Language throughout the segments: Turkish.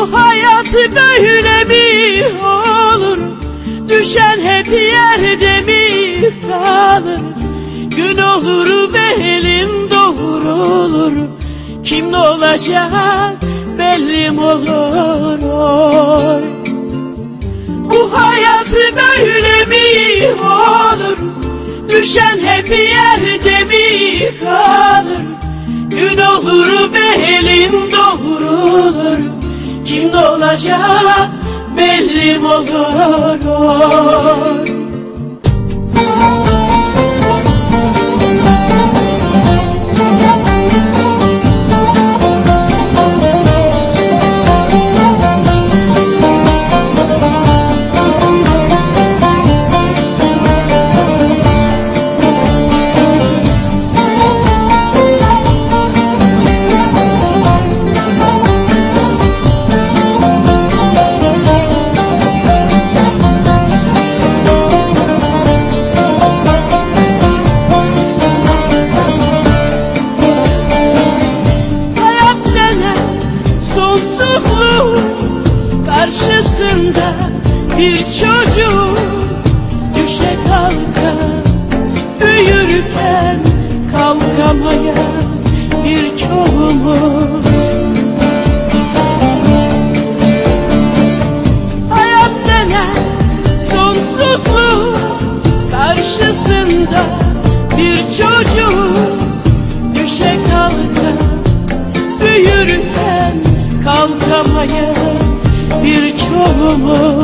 Bu hayat böyle mi olur? Düşen hep yerde mi kalır? Gün olur belim doğrulur Kim ne olacak belli mi olur oy? Bu hayat böyle mi olur? Düşen hep yerde mi kalır? Gün olur belim doğrulur Kim ne olacak belli olur bir çocuk düşe kalka büyürken kalkamayız birçoğumuz. Hayat denen sonsuzluğun karşısında bir çocuk düşe kalka büyürken kalkamayız birçoğumuz.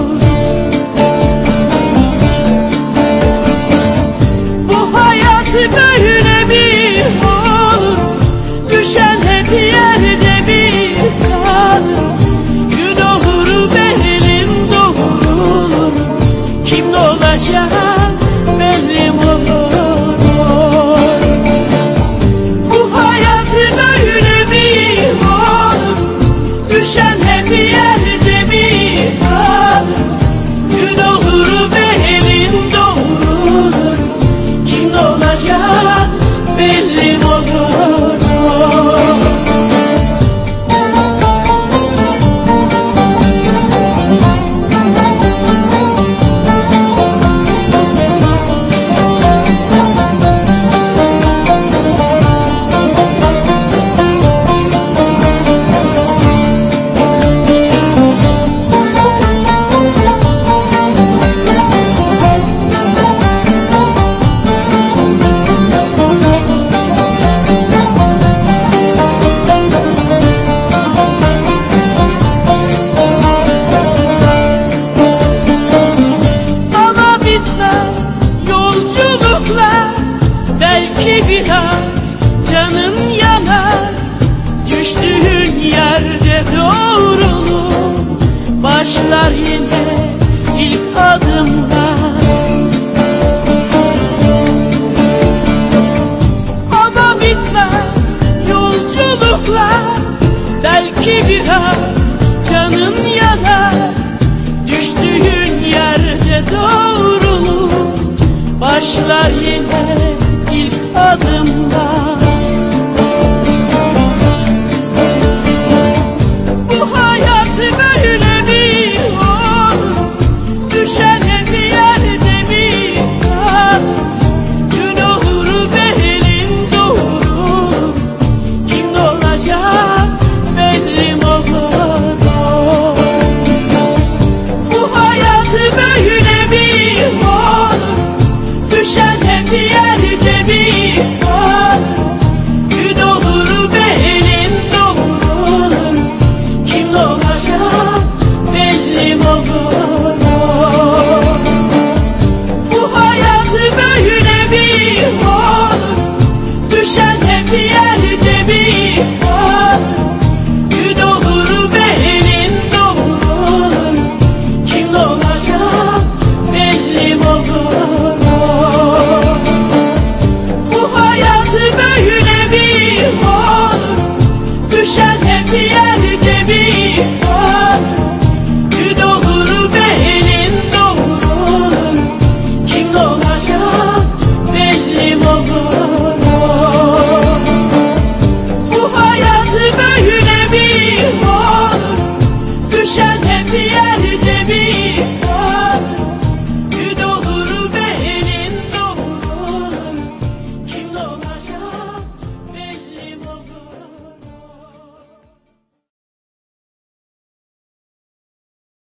Belki biraz canın yanar. Düştüğün yerde doğrulur Başlar yine ilk adımlar. Ama bitmez yolculuklar Belki biraz canın yanar. Düştüğün yerde doğrulur Başlar yine ilk Düşen hep